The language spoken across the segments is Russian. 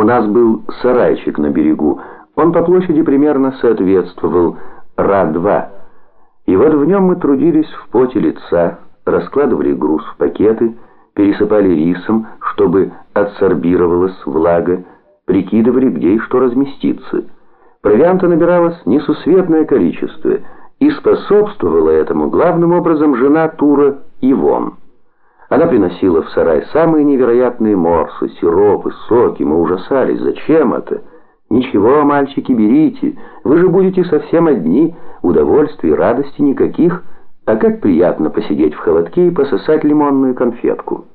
У нас был сарайчик на берегу. Он по площади примерно соответствовал Ра-2. И вот в нем мы трудились в поте лица, раскладывали груз в пакеты, пересыпали рисом, чтобы отсорбировалась влага, прикидывали, где и что разместится. Провианта набиралось несусветное количество, и способствовала этому главным образом жена Тура Ивон. Она приносила в сарай самые невероятные морсы, сиропы, соки. Мы ужасались. Зачем это? Ничего, мальчики, берите. Вы же будете совсем одни. Удовольствий, радости никаких. А как приятно посидеть в холодке и пососать лимонную конфетку.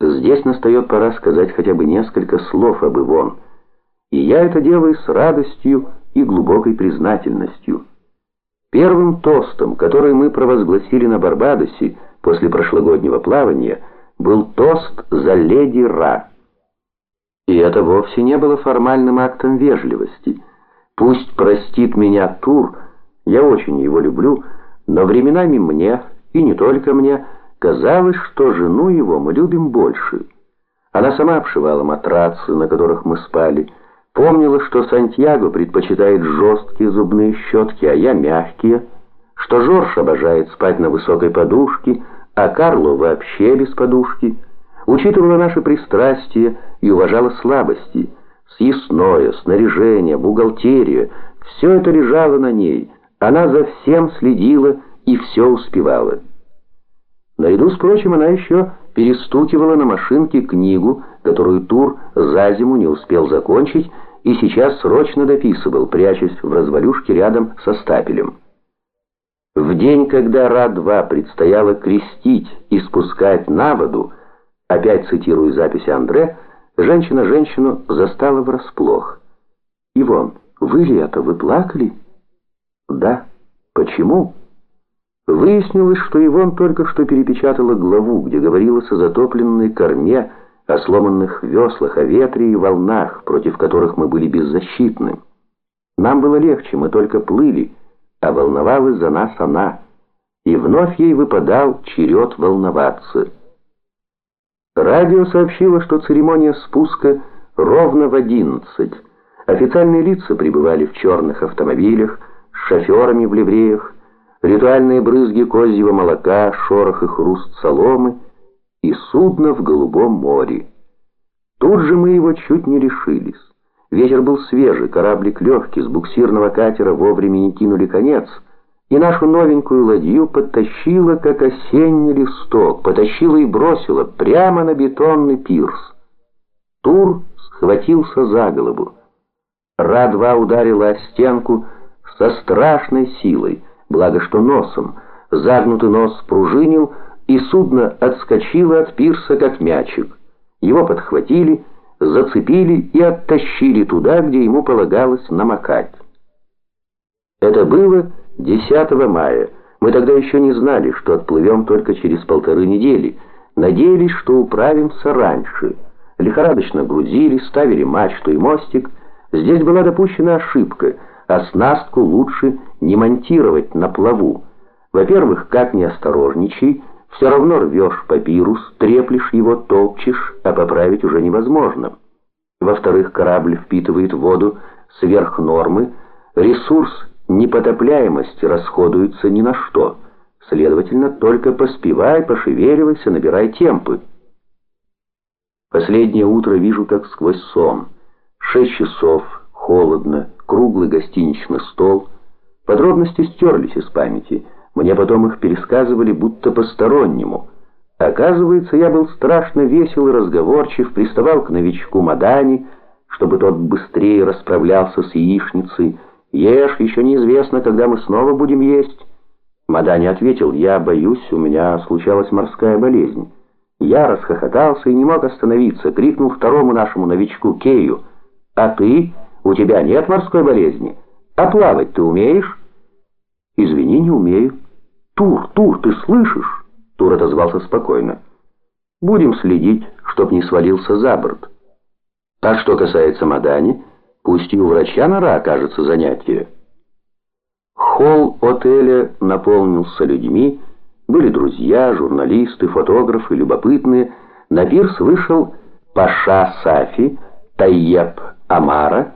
Здесь настает пора сказать хотя бы несколько слов об Ивон. И я это делаю с радостью и глубокой признательностью. Первым тостом, который мы провозгласили на Барбадосе после прошлогоднего плавания, был тост за леди Ра. И это вовсе не было формальным актом вежливости. Пусть простит меня Тур, я очень его люблю, но временами мне, и не только мне, казалось, что жену его мы любим больше. Она сама обшивала матрацы, на которых мы спали, Помнила, что Сантьяго предпочитает жесткие зубные щетки, а я мягкие, что Жорж обожает спать на высокой подушке, а Карло вообще без подушки. Учитывала наши пристрастия и уважала слабости. Съестное, снаряжение, бухгалтерия — все это лежало на ней. Она за всем следила и все успевала. Наряду с прочим она еще перестукивала на машинке книгу, которую Тур за зиму не успел закончить, и сейчас срочно дописывал, прячась в развалюшке рядом со стапелем. В день, когда Ра-2 предстояло крестить и спускать на воду, опять цитирую записи Андре, женщина женщину застала врасплох. «Ивон, вы ли это, вы плакали?» «Да. Почему?» Выяснилось, что Ивон только что перепечатала главу, где говорилось о затопленной корме, о сломанных веслах, о ветре и волнах, против которых мы были беззащитны. Нам было легче, мы только плыли, а волновалась за нас она, и вновь ей выпадал черед волноваться. Радио сообщило, что церемония спуска ровно в одиннадцать. Официальные лица прибывали в черных автомобилях, с шоферами в ливреях, ритуальные брызги козьего молока, шорох и хруст соломы — и судно в голубом море. Тут же мы его чуть не решились. Ветер был свежий, кораблик легкий, с буксирного катера вовремя не кинули конец, и нашу новенькую ладью подтащило, как осенний листок, потащило и бросило прямо на бетонный пирс. Тур схватился за голову. Ра-2 ударила о стенку со страшной силой, благо что носом. Загнутый нос пружинил, и судно отскочило от пирса, как мячик. Его подхватили, зацепили и оттащили туда, где ему полагалось намокать. Это было 10 мая. Мы тогда еще не знали, что отплывем только через полторы недели. Надеялись, что управимся раньше. Лихорадочно грузили, ставили мачту и мостик. Здесь была допущена ошибка. Оснастку лучше не монтировать на плаву. Во-первых, как не осторожничай, все равно рвешь папирус, треплешь его, толчешь, а поправить уже невозможно. Во-вторых, корабль впитывает воду сверх нормы, ресурс непотопляемости расходуется ни на что. Следовательно, только поспевай, пошевеливайся, набирай темпы. Последнее утро вижу как сквозь сон. Шесть часов, холодно, круглый гостиничный стол. Подробности стерлись из памяти – мне потом их пересказывали будто постороннему. Оказывается, я был страшно весел и разговорчив, приставал к новичку Мадани, чтобы тот быстрее расправлялся с яичницей. «Ешь, еще неизвестно, когда мы снова будем есть». Мадани ответил, «Я боюсь, у меня случалась морская болезнь». Я расхохотался и не мог остановиться, крикнул второму нашему новичку Кею, «А ты? У тебя нет морской болезни? А плавать ты умеешь?» «Извини, не умею». «Тур, Тур, ты слышишь?» Тур отозвался спокойно. «Будем следить, чтоб не свалился за борт. А что касается Мадани, пусть и у врача нора окажется занятие». Холл отеля наполнился людьми, были друзья, журналисты, фотографы, любопытные. На пирс вышел Паша Сафи, Тайеп Амара